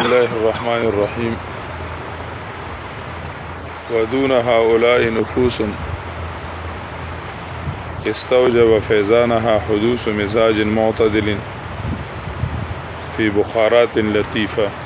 الله الرحمن الرحيم ودون هؤلاء نفوس استوجب فيزانها حدوث مزاج معتدل في بخارات لطيفة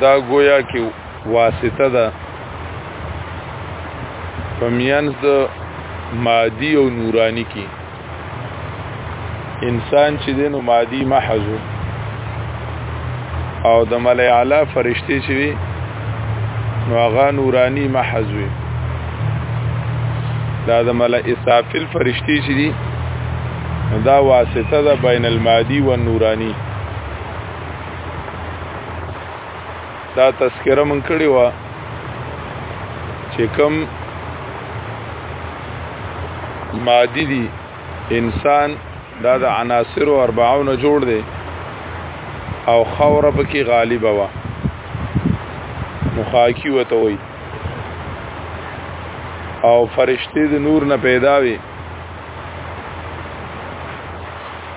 دا گویا کې واسطه ده په میانس د مادي او نورانی کې انسان چې دی نو مادي محض او د ملای اعلی فرشته چې وي نو هغه نورانی محض وي دا د ملای اسافل فرشتي چې دي دا واسطه ده بین المادی و نورانی دا تذکره من کړی و چې کوم مادی دی انسان دا د عناصر او اربعو نه جوړ دی او خوره پکې غالب و مخاکی وته وي او فرشتي د نور نه پیدا وي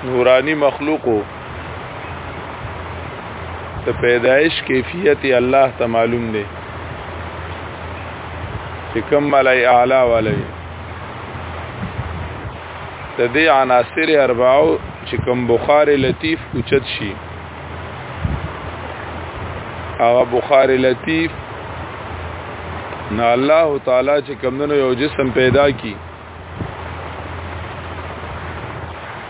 نورانی مخلوقو د پیدایش کیفیت الله ته معلوم دی چې کوم ملای اعلی والي د دې عناصر اربعو چې کوم بخار لطیف اوچت شي هغه بخار لطیف نه الله تعالی چې کوم نو یو جسم پیدا کی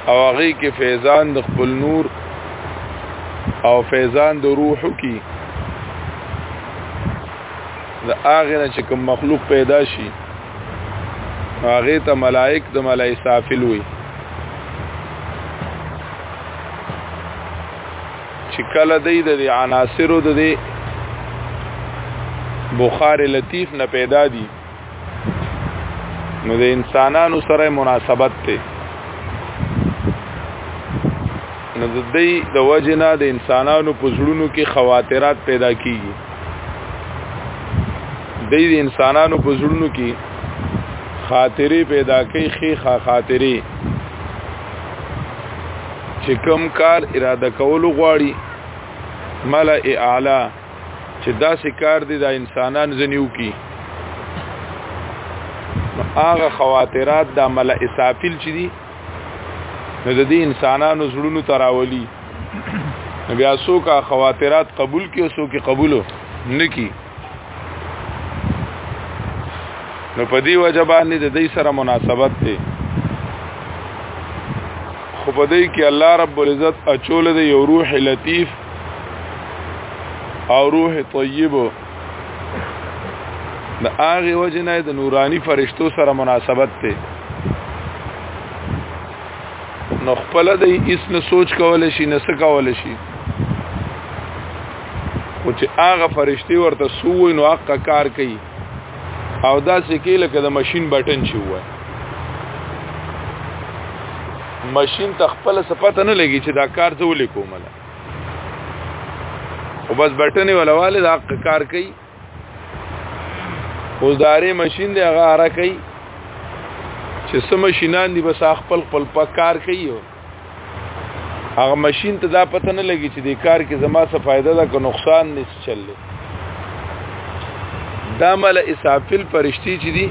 او هغه کې فیضان د خپل نور او فیضان د روح کې د هغه نه چې کوم مخلوق پیدا شي هغه ته ملائک د ملائ سافل وي چې کله د دې عناصرو د دې بخار لطیف نه پیدا دي نو د انسانانو سره مناسبت ته نو د دې د وجنه د انسانانو په زړونو کې خواطرات پیدا کیږي د دې انسانانو په زړونو کې خاطرې پیدا کوي خې خاطرې چې کم کار اراده کول غواړي ملئ اعلی چې داسې کار دی دا انسانان زنیو کی هغه خواترات د عمل اسافل چي دي نو د دې انسانانو زړونو تراولي بیا سو کا خواترات قبول کی او سو کی قبولو نکی نو په دې وجه باندې د دې سره مناسبت دی خو په دې کې الله رب العزت اچول دی یو روح لطیف او روح طیب د هغه وجه نه د نورانی فرشتو سره مناسبت ته نو خپل د اس نه سوچ کول شي نه څه کول شي او چې هغه فرشتي ورته سوې نو حق کار کوي او دا سکه لکه د ماشين بټن شي وای ماشين تخپل سپته نه لګي چې دا کار ته ولې کومه او بس بټنې ولواله دا کار کوي اوس داري ماشين دی هغه اره کوي چې سم ماشينان دی بس خپل خپل پکار کوي هغه ماشين ته دا پته نه لګي چې د کار کې زما څه فائدہ ده که نقصان نه چللي دا مل اسافل پرشتي چې دي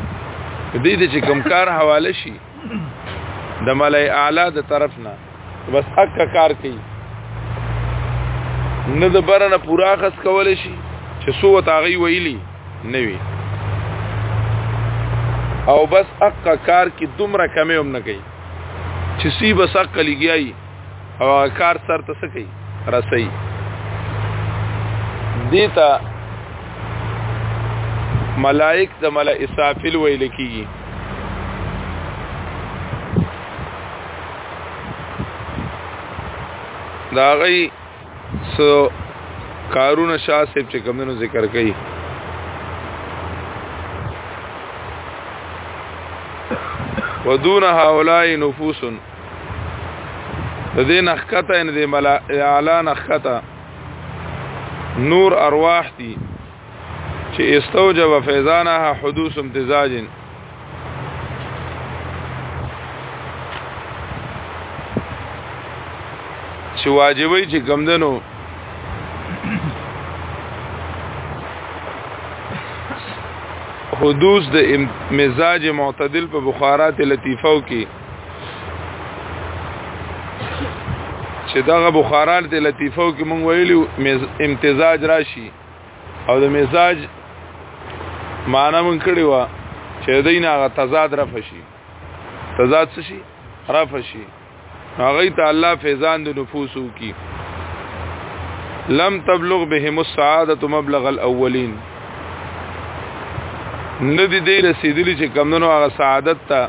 دې د چې کمکار حواله شي د ملای اعلی د طرف نه بس اک کار کوي نه د برنه پورا خس کول شي چې سو تاغي ویلی نه وي او بس اک کار کې دومره کمی هم نه کوي چې سی بس اک لګیایي او کار سر ته سکی رسي دیتا ملائک د ملائ اسافل ویل کیږي دا غي سو کارونه شاه صاحب چې کومونو ذکر کړي ودون هؤلاء نفوس د دې نخکته ان دې ملا اعلی نخکته نور ارواح دي چې استوجب فیضانها حدوث امتزاج چې واجبوي چې کمدنو حدوث د مزاج معتدل په بخارات لطیفو کې چې دغه بخاران ته لطیفو کې مونږ ویلو امتزاج راشي او د مزاج معنا مونږ کړی و چې دین هغه تضاد رف شي تضاد څه شي رف شي هغه ته الله فیضان د نفوسو کی لم تبلغ بهم السعاده مبلغ الاولین ندی دی رسیدلی چې کمونو هغه سعادت ته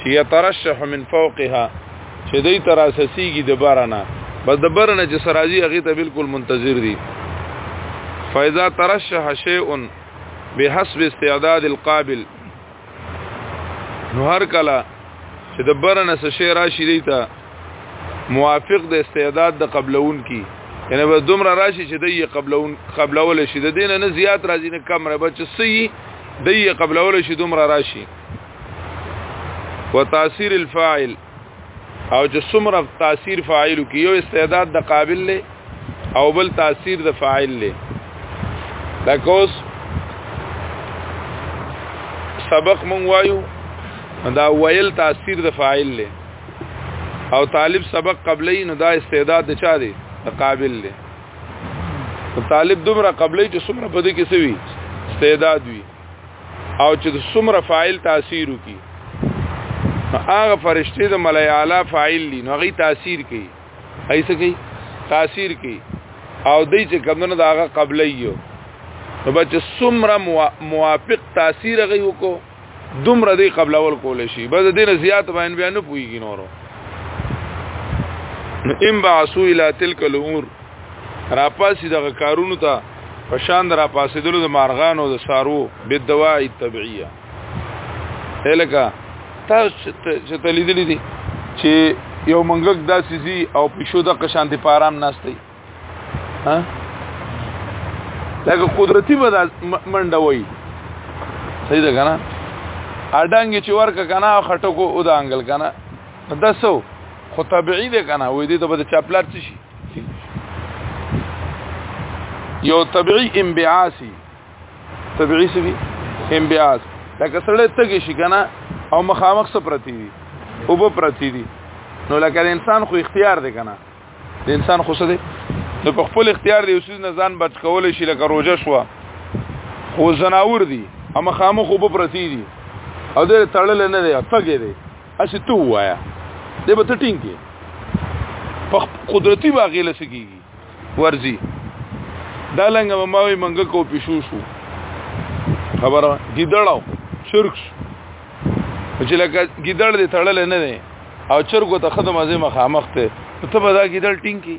چې يترشح من فوقها چې دوی تر اساسيږي د بارنه بس د بارنه چې سرازي هغه ته بالکل منتظر دي فاذا ترشح شيء بحسب استعداد القابل نو هر کله چې د برنه څه شی راشي دی ته موافق د استعداد د قبلون کی یعنی به دومره راشي چې دی قبلون قبلول شي د دینه نه زیات راځي نه کم را بچ سي دی قبلول شي دومره راشي وتاثیر الفاعل او چې څومره تاثیر فاعل کې یو استعداد د قابل له او بل تاثیر د فاعل له دا کوس سبق مونږ وایو دا ویل تاثیر د فاعل له او طالب سبق قبلې نو دا استعداد د چا دی د قابل له طالب دومره قبلې چې څومره په دې کې سوي استعداد وي او چې د سمره فاعل تاثیر وکي هغه فرشته د ملای اعلی فاعل دي نو غي تاثیر کوي ایسه کوي تاثیر کوي او دای چې کمنه دا هغه قبلې یو نو بچ سمره موافق تاثیر غي وکړو دومره دی قبل اول کول شي بس دینه زیات باندې بیان نه پويږي نورو ام بعثو الى تلك الامور راپاسی دغه کارونو ته په شان د راپاسېدلو د مارغانو د سارو بدوا طبيعيه الکه تاسو چې تلیدلې دي چې یو منګک داسې زی او پښو د قشان دی پارام ناشته ها لکه قدرتی به منډه وای صحیح ده کنه اډنګ چې ورکه کنه خټکو او د انګل کنه دسو خو طبيعي ده کنه وې دې ته به چاپلار شي یو طبيعي انبعاسي طبيعي سي انبعاس لکه سړی تګي شي کنه او مخامخ سره پرتی دي او به پرتی دي نو لکه انسان خو اختیار دی کنه د انسان خو څه دی نو په خپل اختیار دی اوسې نه ځان بچ کول شي لکه روزه شو خو زناور دي اما خامخ وب پرتی دي او د تړل نه دی تګي دي اسی تو وایا دې به ته ټینګ کې په قدرتي واغې لسکیږي ورزي دا لنګ به ماوي منګه کو پښو شو خبره ګیدړاو چرګ شو چې لکه ګیدړ دې تړل نه دی او چرګو ته خدمت ازمه خامخته ته به دا ګیدړ ټینګ کی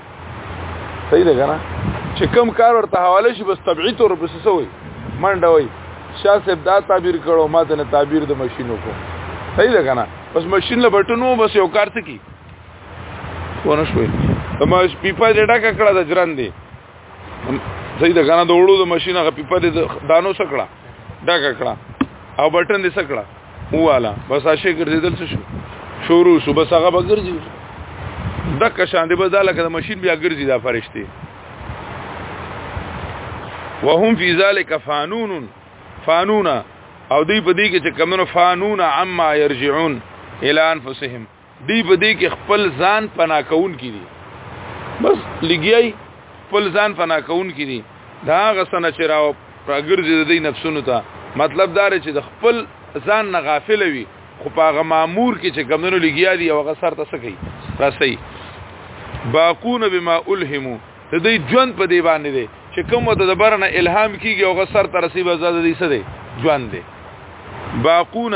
صحیح ده کنه چې کم کار ورته حواله شي بس طبيعي تور بس سوي منډه وي شاه صاحب دا تعبیر کړو ما ته تعبیر د ماشینو کو صحیح ده کنه بس ماشین له بټنو بس یو کار ته کی ونه شوي د ما پیپا دې ډکه کړه د جران دی صحیح ده کنه د وړو د ماشین هغه پیپا دې دانو سکړه ډکه کړه او بټن دې سکړه والا بس عاشق ګرځیدل څه شو شروع صبح څنګه به ګرځي د کشان دی بس دا لکه د ماشين بیا ګرځي دا فرشتي وهم فی ذلک فانون فانونا او دی په دې کې چې کمنو فانونا عما يرجعون الى انفسهم دی په دې کې خپل ځان پنا کون کې دي بس لګیای خپل ځان پنا کون کې دي دا غسنه چې راو راګرځي د دې نفسونو ته مطلب دا رې چې د خپل ځان نه غافل وي خو پاغه مامور کې چې کمونو لګیا دي او غسر ته سکی راسي باقون بما الهمو د دې ژوند په دی باندې دي چې کوم ته د برنه الهام کیږي او غسر ته رسیبه زده دي سده ژوند دي باقون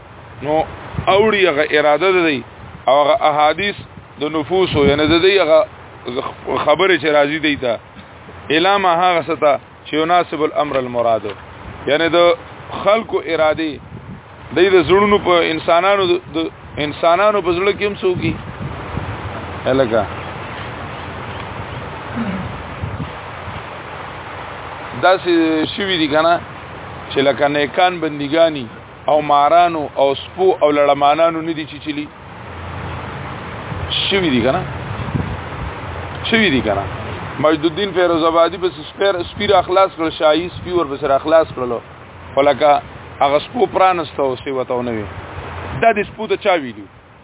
نو اوړي هغه اراده ده دی او هغه احادیث د نفوس یعنی د دی هغه خبره چې راضی دی ته الامه هغه ستا چې مناسب الامر المراد یعنی د خلکو اراده دی د زړونو په انسانانو د انسانانو په زړه کې هم سوګي الګا دا شوی دی کنه چې لکه نیکان بندګانی او مارانو او سپو او لړمانانو نه دي چیچلی شوی دي کنه شوی دي کنه مجد الدین فیروز آبادی په سپیر سپیر اخلاص کړ شاهي سپی ور په سر اخلاص کړلو ولکه هغه سپو پرانسته او سی وتاونه وي دا د سپو ته چا ویلو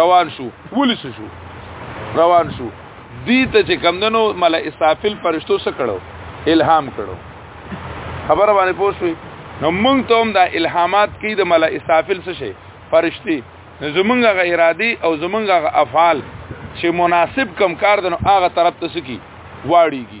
روان شو ولس شو روان شو دی ته چې کمندنو مل اسافل پرشتو سره کړو الهام کړو خبر باندې پوښوي نو مونږ ته هم دا الهامات کې د مل اسافل څه شي فرشتي زمونږه غ ارادي او زمونږه غ افعال چې مناسب کم کار دنو هغه طرف ته سکی واړیږي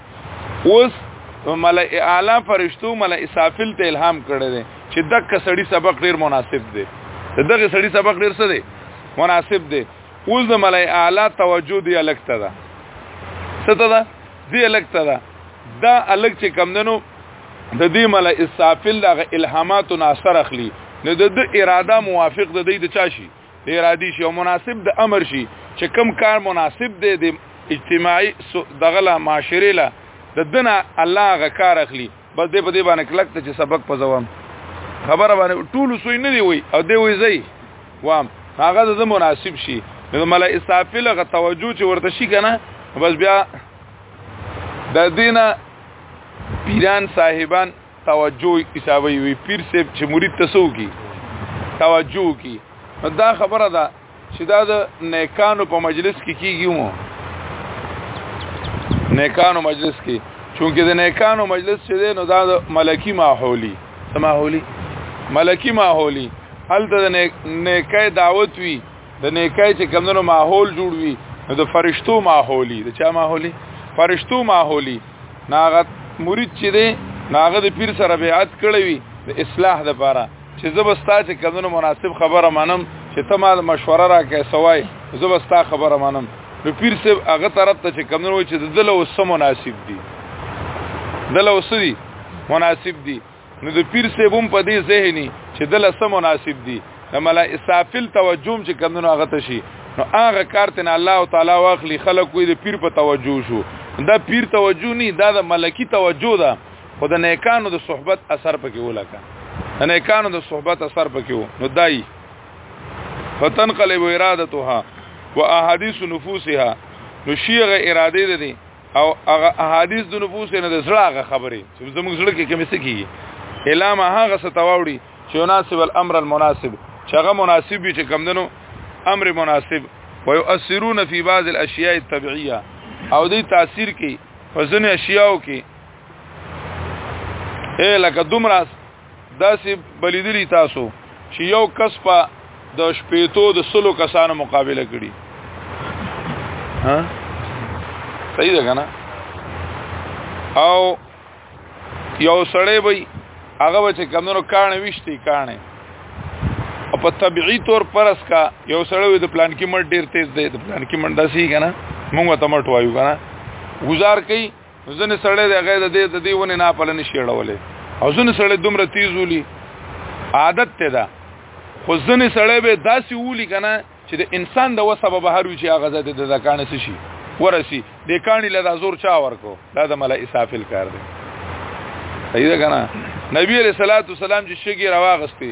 اوس ملئ اعلی فرشتو ملئ سافل ته الهام کړی دی چې دغه سړی سبق ډیر مناسب دی دغه سړی سبق ډیر څه دی مناسب دی اوس د ملئ اعلی توجه دی الکته ده څه ده دی الکته ده دا الک چې کم دنو د دې ملئ سافل دغه الهامات ناصر اخلي نو د اراده موافق د دې د چاشي ارادي شي او مناسب د امر شي چې کم کار مناسب دی د اجتماعي دغلا معاشره لا د دنه الله غ کار اخلي بس دې په دې باندې کلک ته چې سبق پزوام خبره باندې ټول سوی نه دی وي او دی وي زی وام هغه د مناسب شي نو مل استافله غ توجه چې ورته شي کنه بس بیا د دینه پیران صاحبان توجه حسابي وي پیر صاحب چې مرید تسو کی توجه کی دا خبره ده چې دا د نیکانو په مجلس کې کیږي مو نیکانو مجلس کې چونکه د نیکانو مجلس چې ده نو دا د ملکی ماحولي سماحولي ملکی ماحولي هلته د نیکای دعوت وي د نیکای چې کمونو ماحول جوړ وي نو د فرشتو ماحولي د چا ماحولي فرشتو ماحولي ناغه مرید چې دی ناغه د پیر سره بیعت کړی وي د اصلاح د پاره چې زبستا چې کمنو مناسب خبره منم چې ته ما مشوره را کې سوای زبستا خبره منم نو پیر صاحب هغه طرف ته چې کمنو چې د دله وسه مناسب دي دله وسه دي مناسب دي نو د پیر سیبوم په دې ذهني چې د لسه مناسب دي د ملا اسافل توجه چې کمونو هغه ته شي نو هغه کار ته الله تعالی واخلي خلک وي د پیر په توجه شو دا پیر توجه نه دا د ملکی توجه ده خو د نیکانو د صحبت اثر پکې ولکه د نیکانو د صحبت اثر پکې و نو دای فتنقلب ارادتها واحاديث نفوسها نو شیغه اراده ده او هغه احادیث د نفوس نه د زړه هغه خبرې چې زموږ زړه کې کمی سکی اعلان هغه ستواوړي چې مناسب الامر المناسب چې هغه مناسب وي چې کمندنو امر مناسب ويؤثرون في بعض الاشياء الطبيعيه او دې تاثیر کوي په ځینې اشیاو کې اے لکه دومره داسې بلیدلی تاسو چې یو کس په د شپېتو د سلو کسانو مقابله کړي ها صحیح ده کنه او یو سړی وي هغه به چې کمونو کانه وشتي کانه او په طبيعي تور پرس کا یو سړی وي د پلان کې مړ ډیر تیز دی د پلان کې مړ داسي کنه موږ ته مړ وایو کنه گزار کوي نو ځنې سړی د غیر د د دی ونې نه په لنی شیړولې او ځنې سړی دومره تیز ولي عادت ته ده خو ځنې سړی به داسې ولي کنه چې د انسان د وسه به بهر وي چې هغه ذات د ځکانه څه شي ورسی د کانی له زور چا ورکو دا د ملای اسافل کار دی صحیح ده کنه نبی علیہ الصلوۃ والسلام چې شګي راوغستی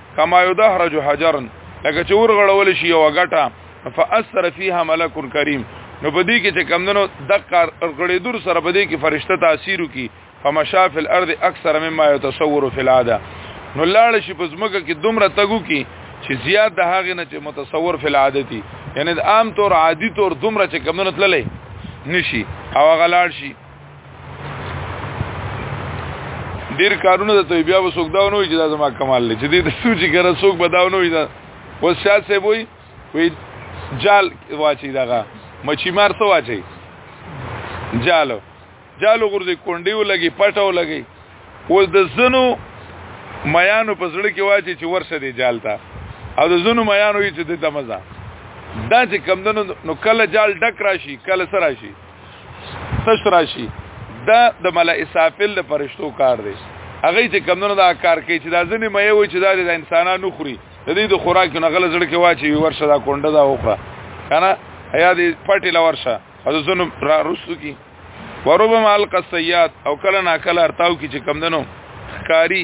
کما یدحرج حجرن لکه چې ورغړول شي یو غټه فاثر فيها ملک کریم نو په دې کې چې کمندنو د غړې دور سره په دې کې فرشته تاثیر وکي فمشاف الارض اکثر مما يتصور في العاده نو لاړ شي په زمګه کې دومره تګو کې چې زیات د هغه نه چې متصور فی العادتی یعنی د عام طور عادی طور دومره چې کمونه تللې نشي او غلاړ شي ډیر کارونه د توی بیا وسوک دا نو چې دا زما کمال لې چې دې د سوچي ګره سوک بداو نو دا و سیاست سه وای وی جال واچي داغه مچی مار څه واچي جالو جالو ګرځي کونډیو لګي پټاو لګي اوس د زنو میانو په زړه کې واچي چې ورشه دی جال تا او د زنو میانو یې چې د تمزه دا چې کمدنو نو کله جال ډک راشي کله سره راشي تش راشي دا د ملائ اسافل د فرشتو کار دی هغه چې کمونو دا کار کوي چې دا ځنې مې وي چې دا د انسانانو خوري د دې د خوراک نه غل زړه کې واچي ورشه دا کونډه دا وخره کنه ایا دې پټي لا ورشه او زنه را رسو کی وربما القصيات او کله نا کله ارتاو کی چې کمندنو کاری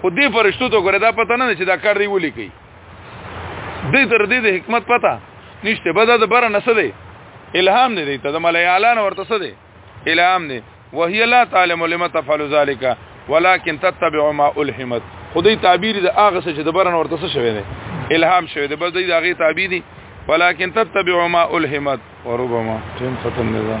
خو دې فرشتو ته ګره دا پته نه چې دا کار دی ولي کوي دې تر دې د حکمت پته نشته بدا د بره نسه دی الهام نه دی ته د ملای اعلان ورته څه دی الهام نه وهي لا تعلم لما تفعل ذلك ولكن تتبع ما الهمت خدای تعبیر د اغه څه چې د بره ورته څه شوی دی الهام شوی دی بس دې اغه تعبیر دی ولكن تتبع ما الهمت وربما تم ختم نه